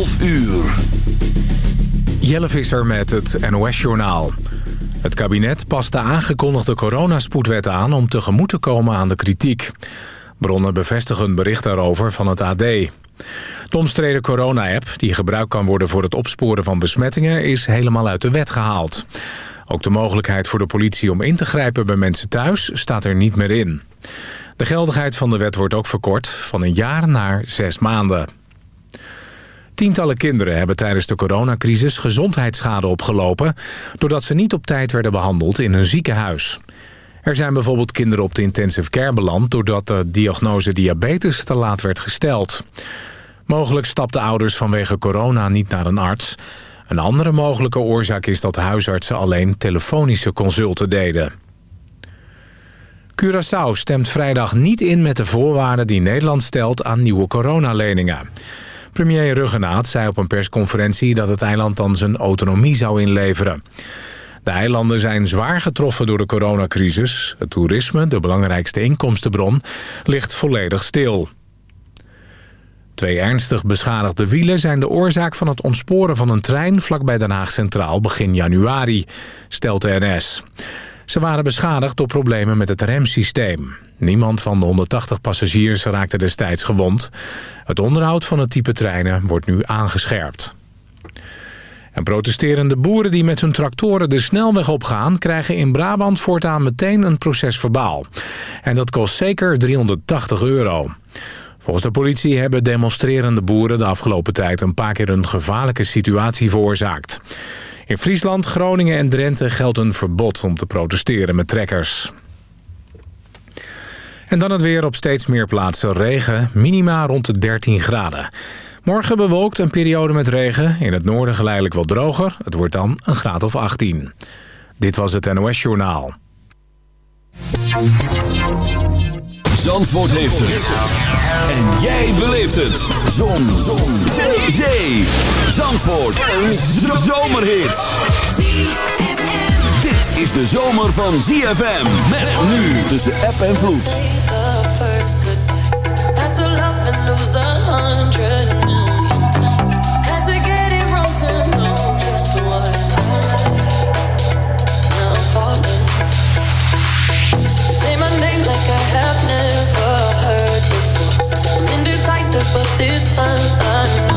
12 uur. Jelle Visser met het NOS-journaal. Het kabinet past de aangekondigde coronaspoedwet aan... om tegemoet te komen aan de kritiek. Bronnen bevestigen een bericht daarover van het AD. De omstreden corona-app, die gebruikt kan worden voor het opsporen van besmettingen... is helemaal uit de wet gehaald. Ook de mogelijkheid voor de politie om in te grijpen bij mensen thuis staat er niet meer in. De geldigheid van de wet wordt ook verkort van een jaar naar zes maanden. Tientallen kinderen hebben tijdens de coronacrisis gezondheidsschade opgelopen... doordat ze niet op tijd werden behandeld in een ziekenhuis. Er zijn bijvoorbeeld kinderen op de intensive care beland... doordat de diagnose diabetes te laat werd gesteld. Mogelijk stapten ouders vanwege corona niet naar een arts. Een andere mogelijke oorzaak is dat huisartsen alleen telefonische consulten deden. Curaçao stemt vrijdag niet in met de voorwaarden die Nederland stelt aan nieuwe coronaleningen. Premier Ruggenaat zei op een persconferentie dat het eiland dan zijn autonomie zou inleveren. De eilanden zijn zwaar getroffen door de coronacrisis. Het toerisme, de belangrijkste inkomstenbron, ligt volledig stil. Twee ernstig beschadigde wielen zijn de oorzaak van het ontsporen van een trein vlakbij Den Haag Centraal begin januari, stelt de NS. Ze waren beschadigd door problemen met het remsysteem. Niemand van de 180 passagiers raakte destijds gewond. Het onderhoud van het type treinen wordt nu aangescherpt. En protesterende boeren die met hun tractoren de snelweg opgaan... krijgen in Brabant voortaan meteen een proces verbaal. En dat kost zeker 380 euro. Volgens de politie hebben demonstrerende boeren de afgelopen tijd... een paar keer een gevaarlijke situatie veroorzaakt. In Friesland, Groningen en Drenthe geldt een verbod om te protesteren met trekkers. En dan het weer op steeds meer plaatsen regen, minima rond de 13 graden. Morgen bewolkt een periode met regen, in het noorden geleidelijk wat droger. Het wordt dan een graad of 18. Dit was het NOS Journaal. Zandvoort heeft het. En jij beleeft het. Zon. Zon. Zee. Zee. Zandvoort. Een zomerhit. Dit is de zomer van ZFM. Met nu tussen app en vloed. But this time I know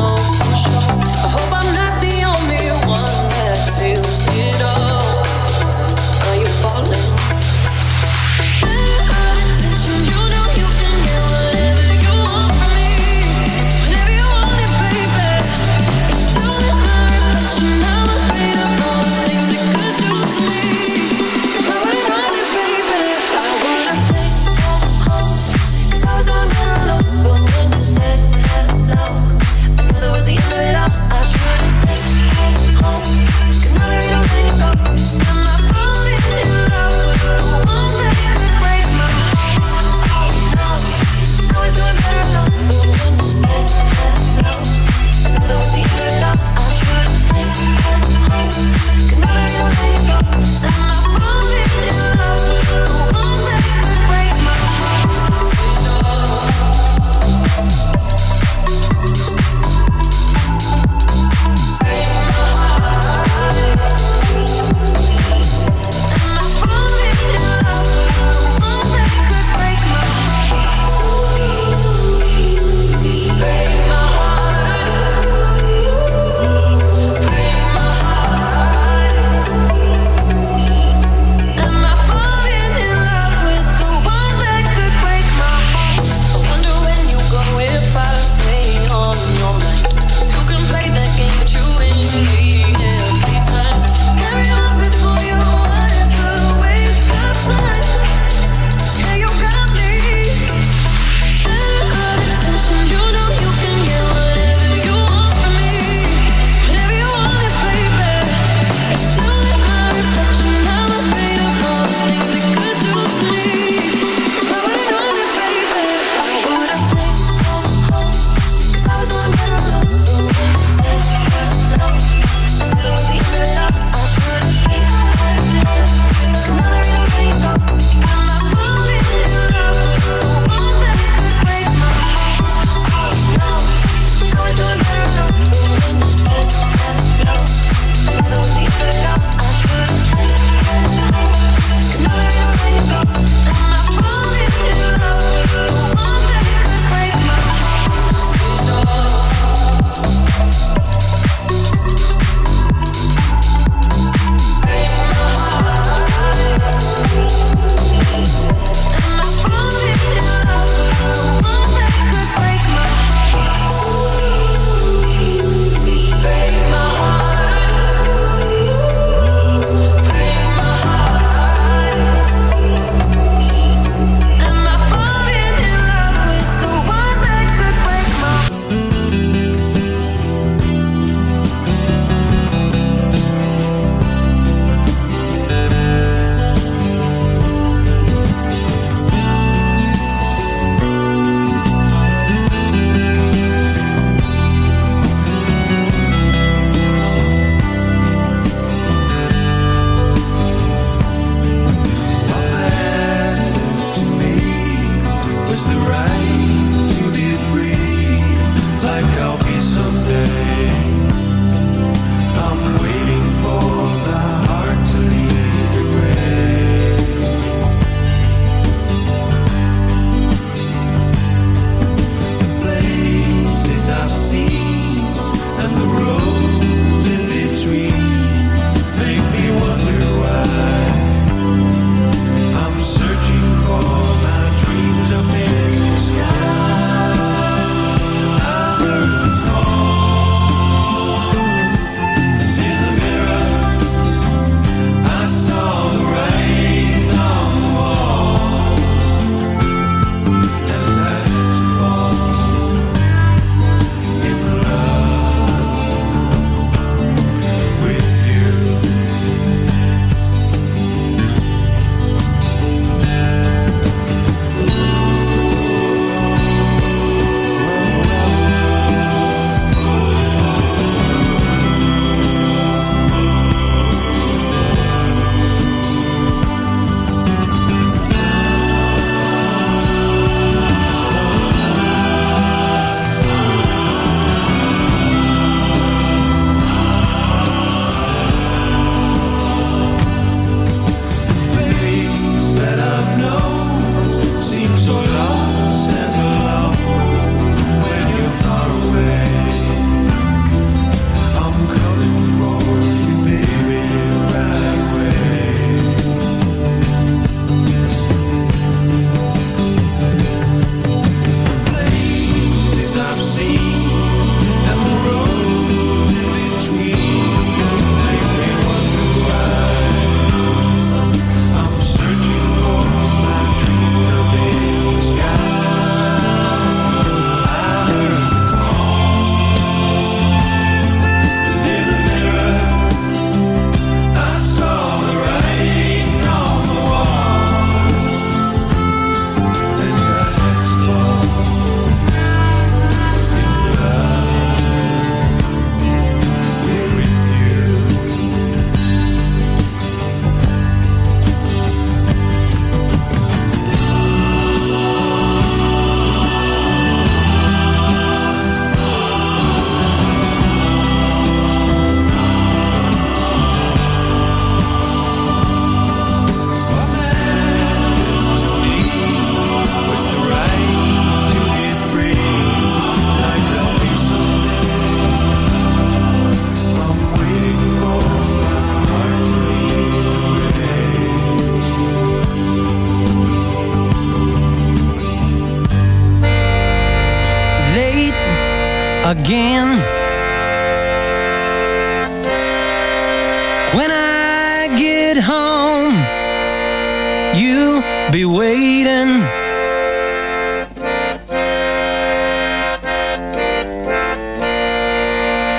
will be waiting.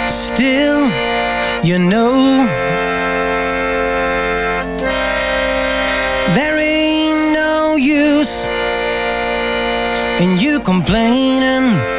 Still, you know, there ain't no use in you complaining.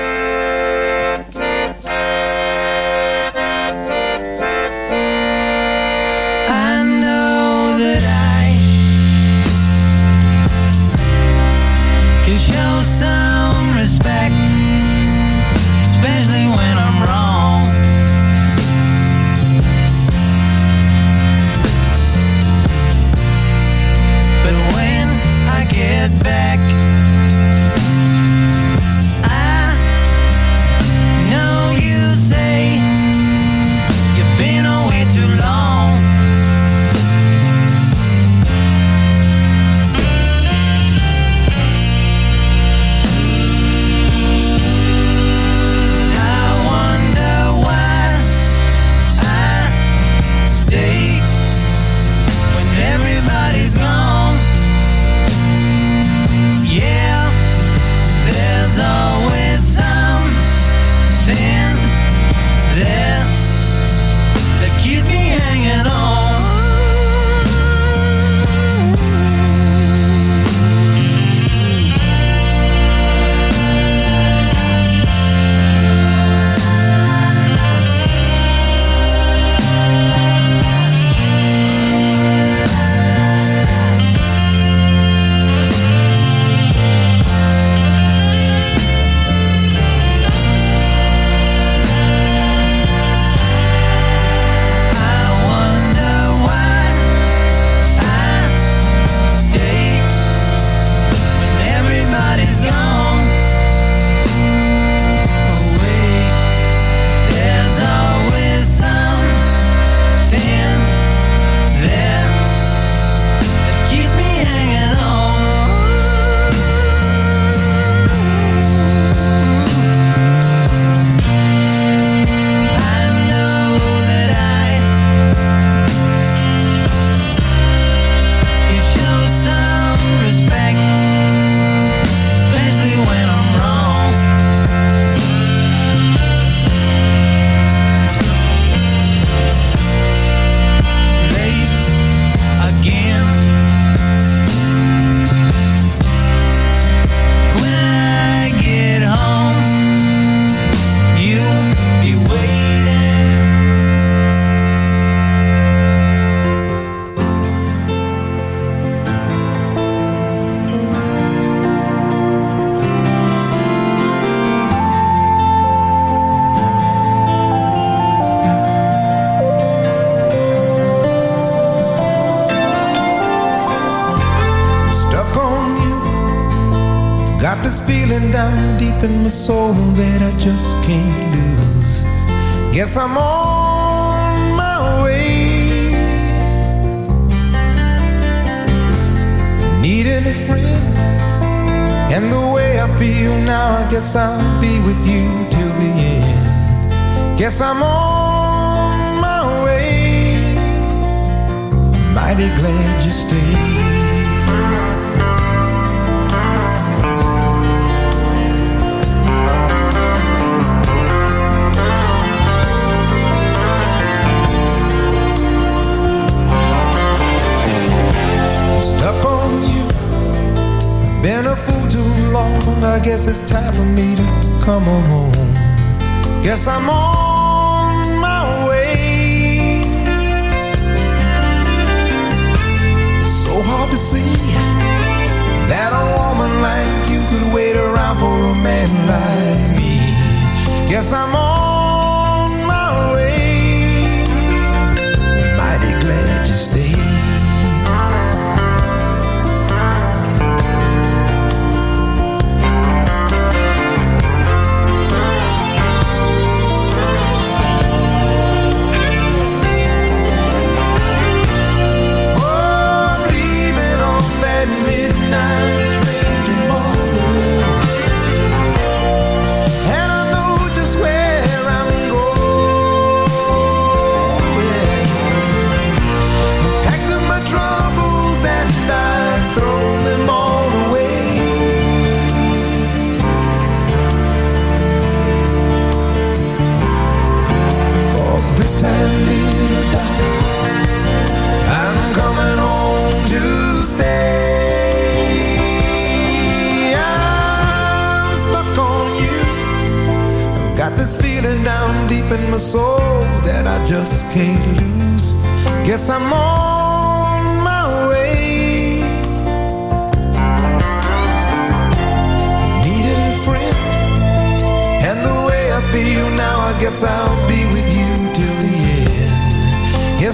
Yes, I'm.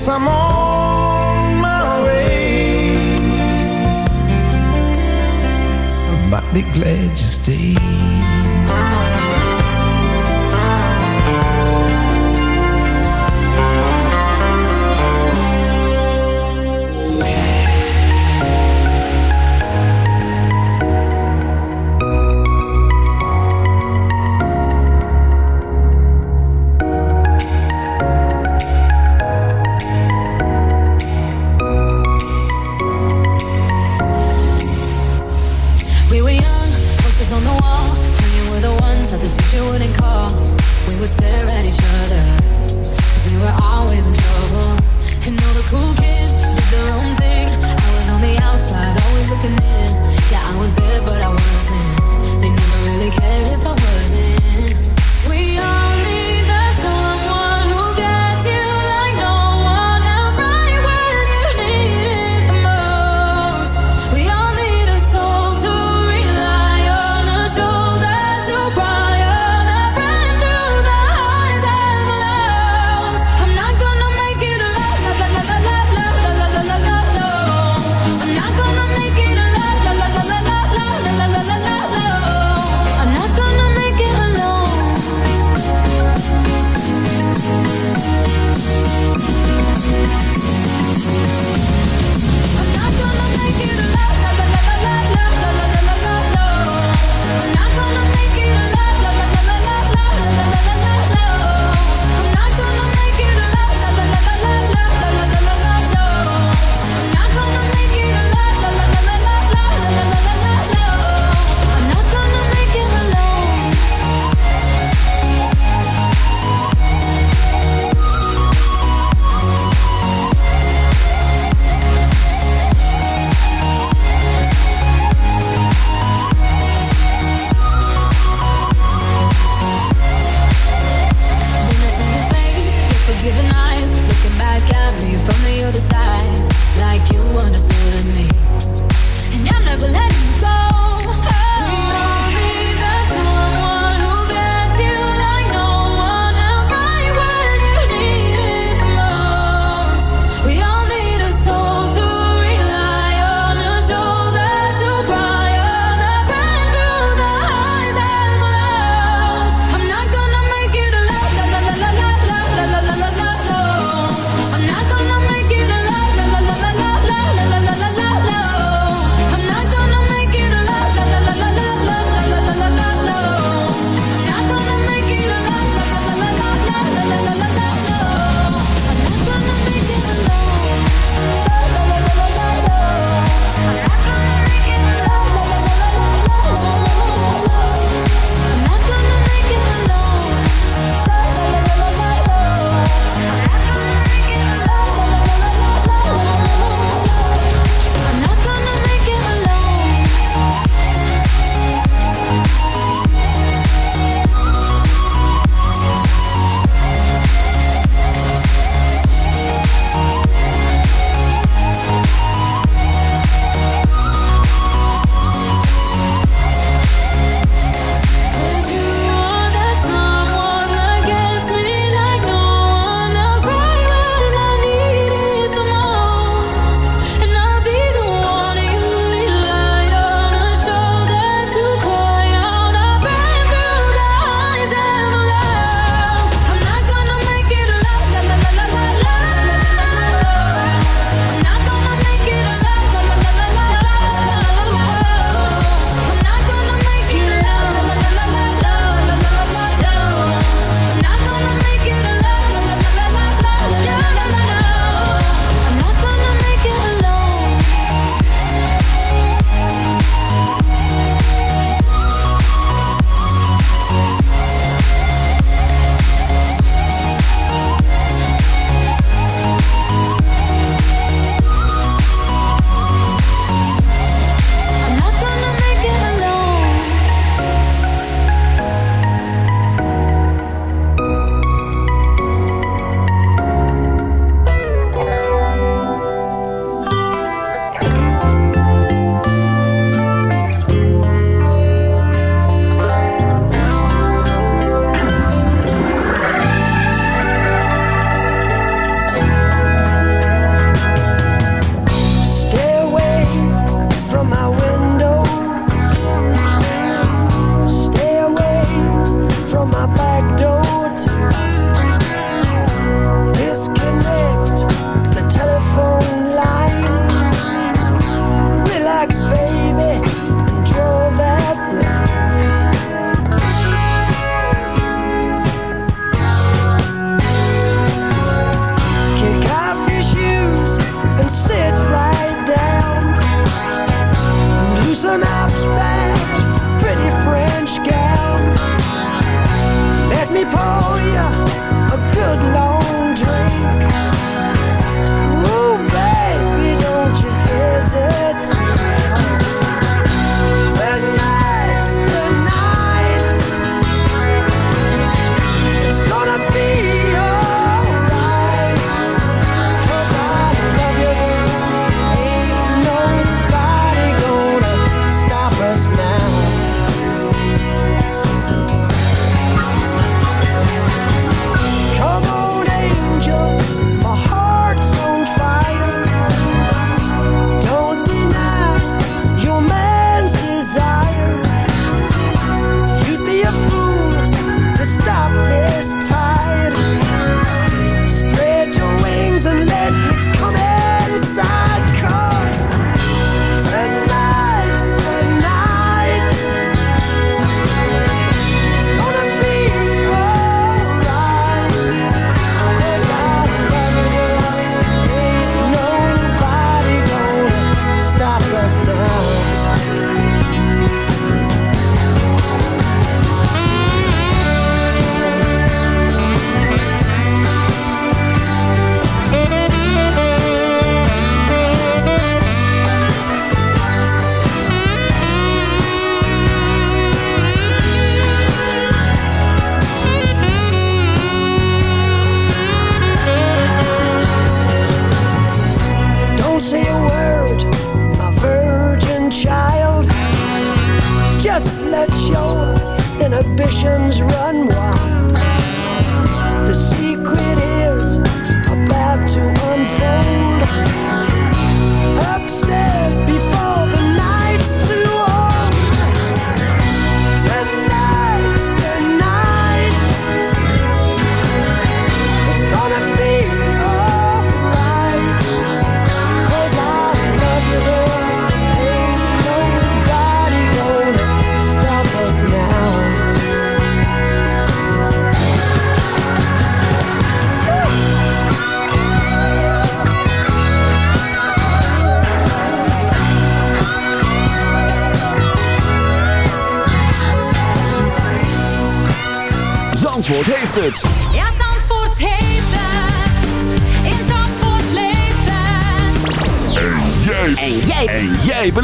guess I'm on my way. I'm mighty glad you stayed.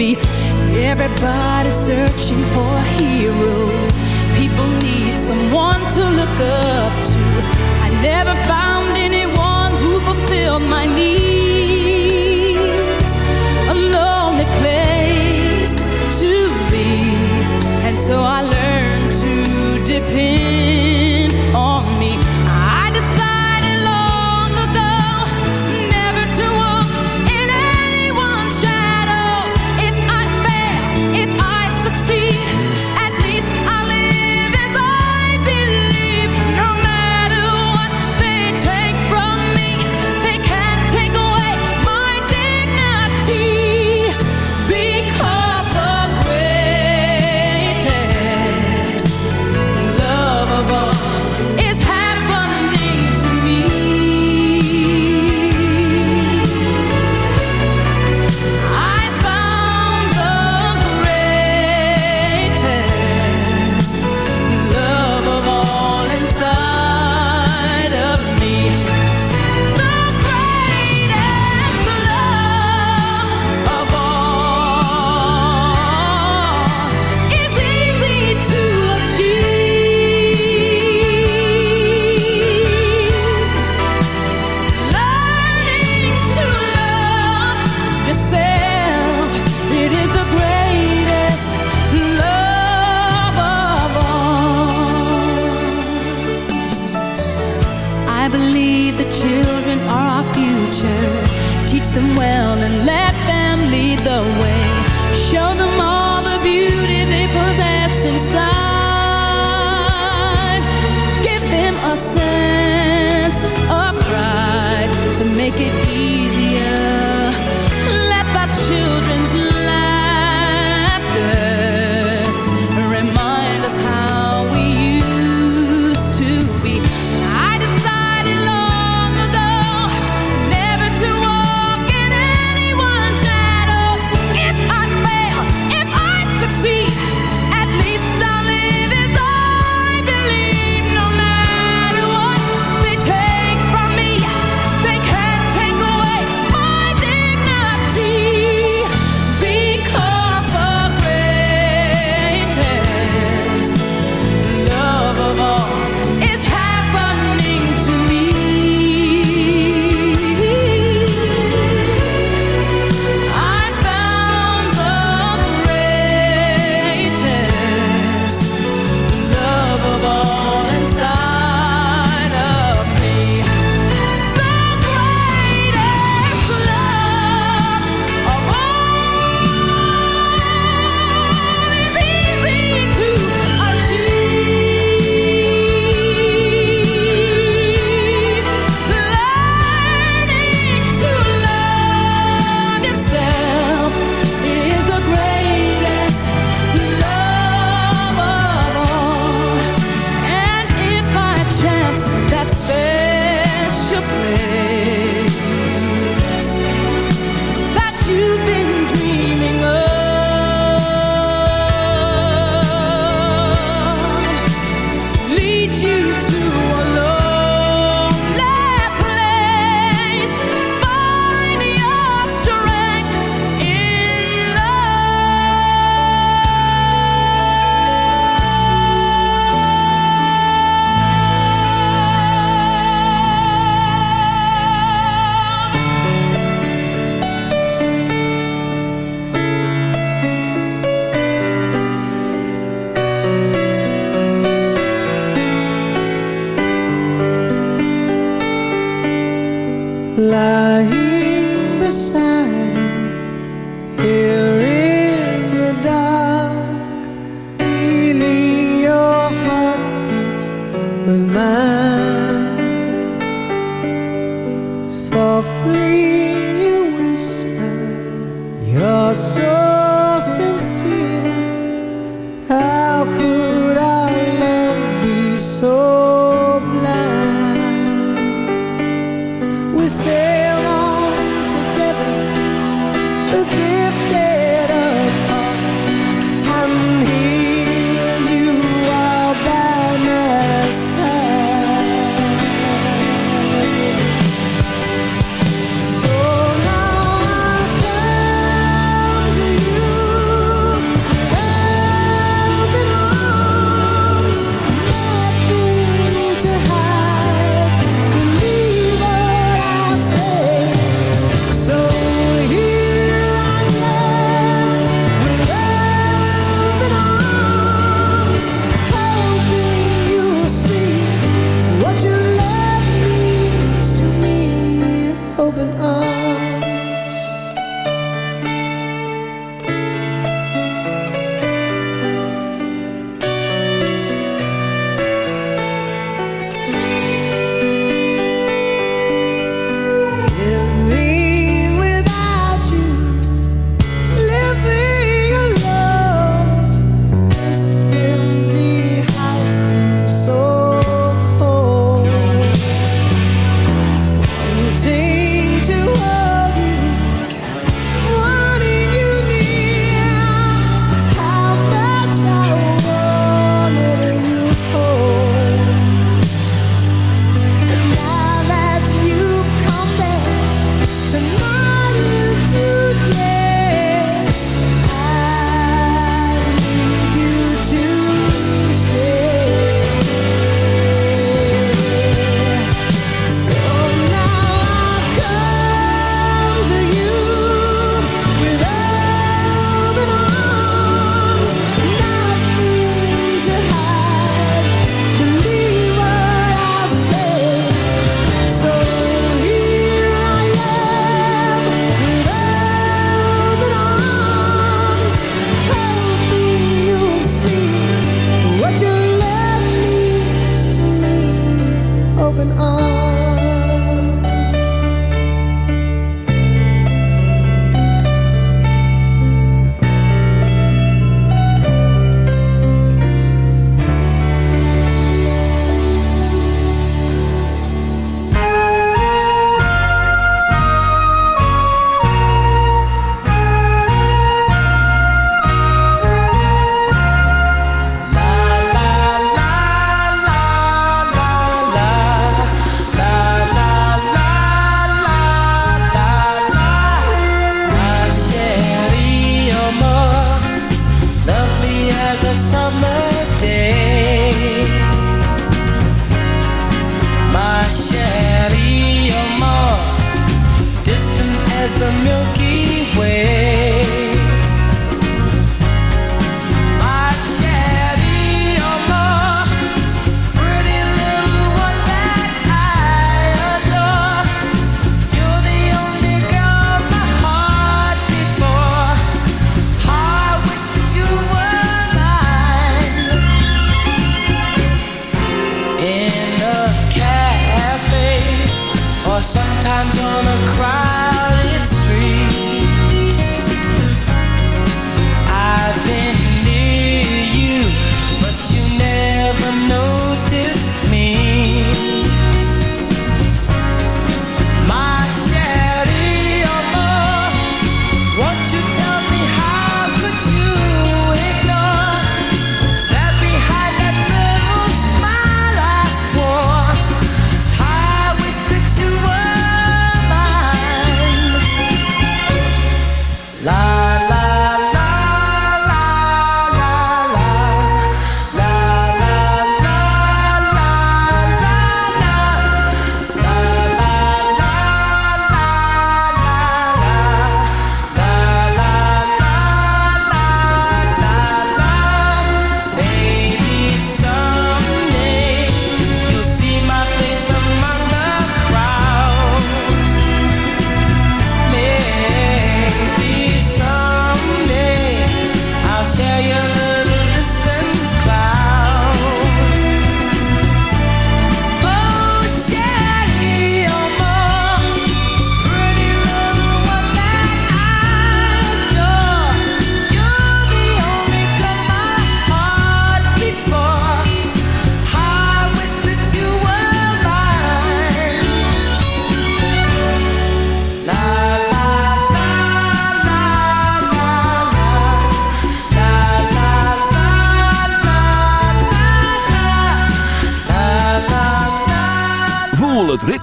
be everybody searching for a hero. People need someone to look up to. I never found anyone who fulfilled my need.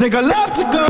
take a love to go.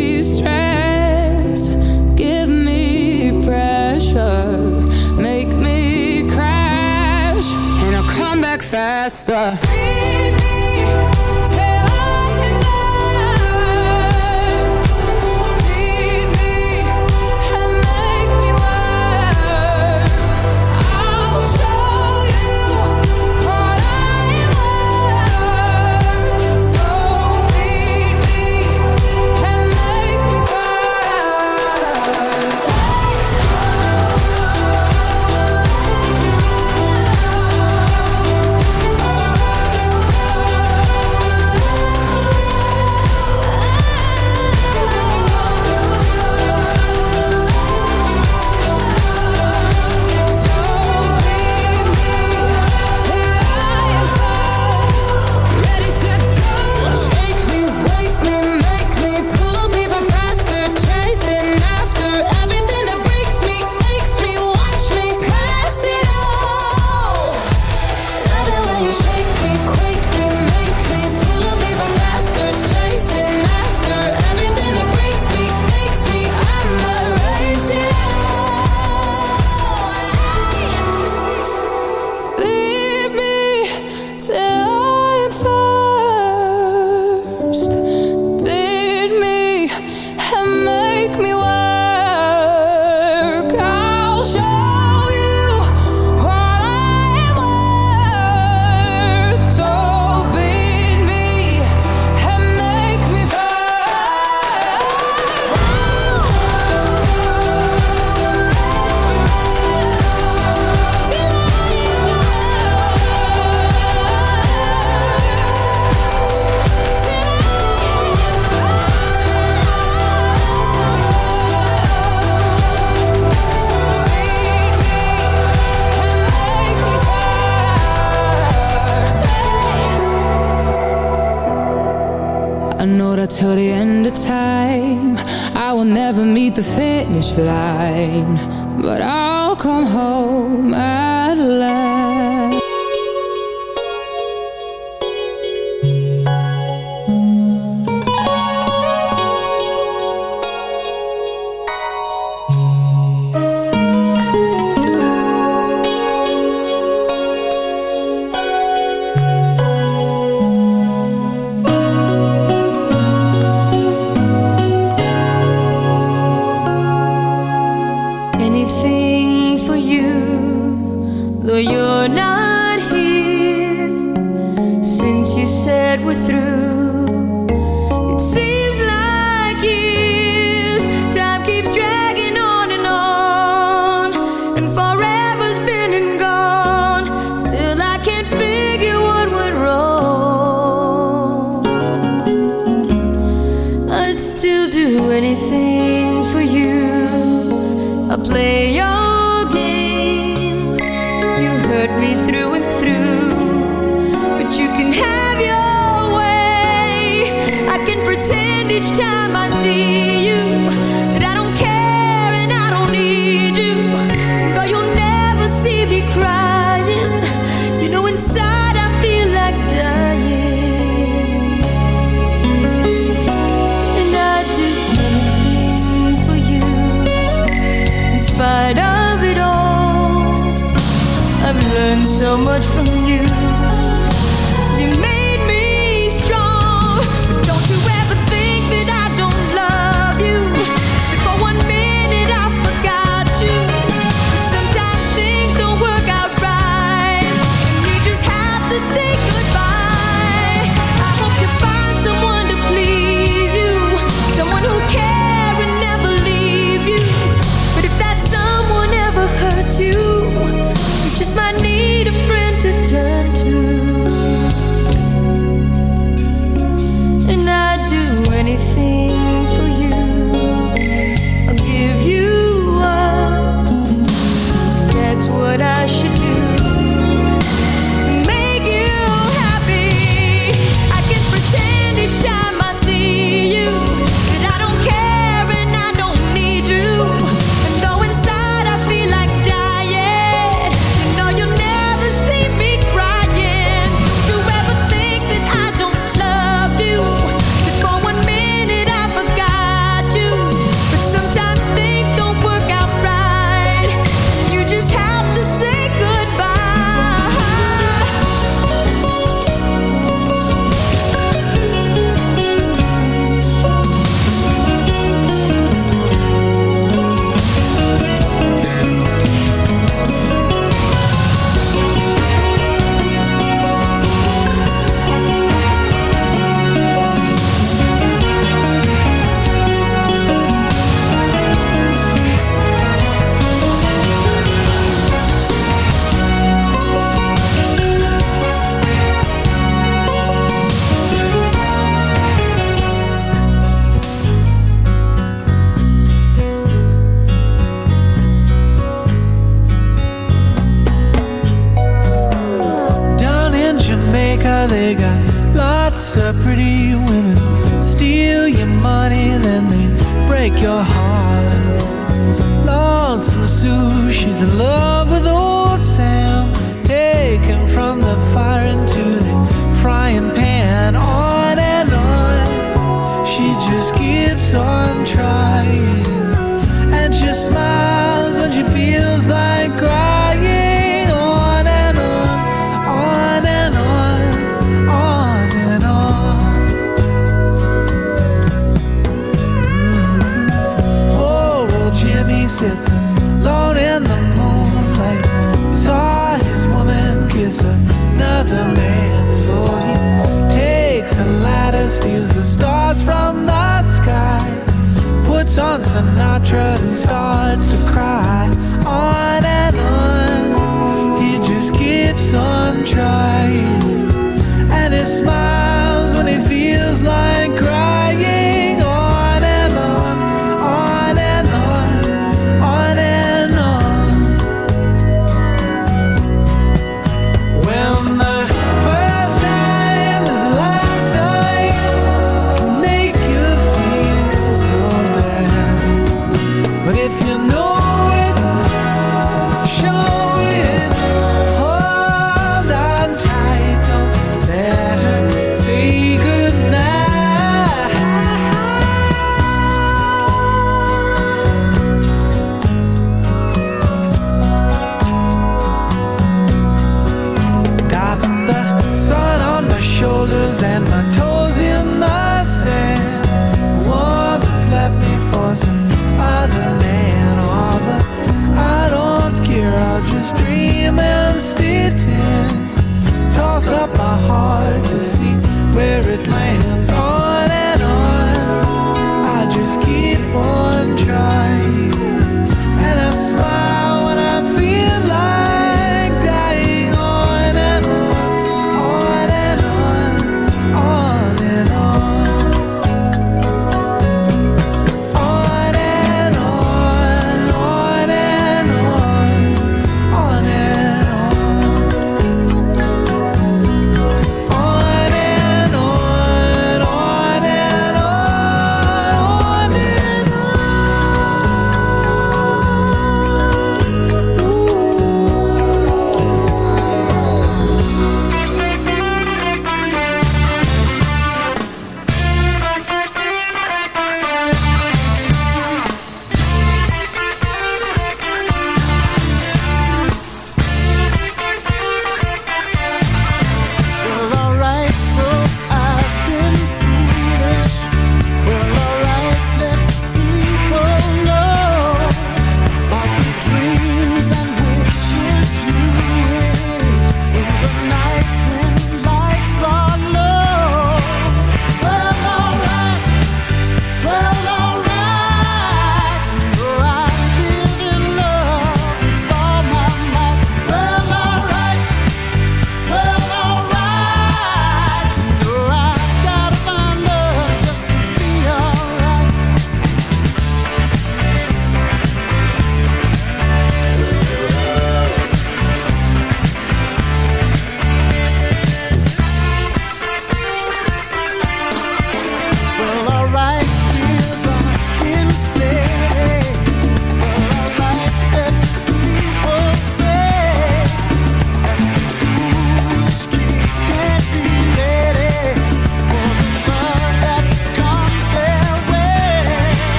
faster. Please.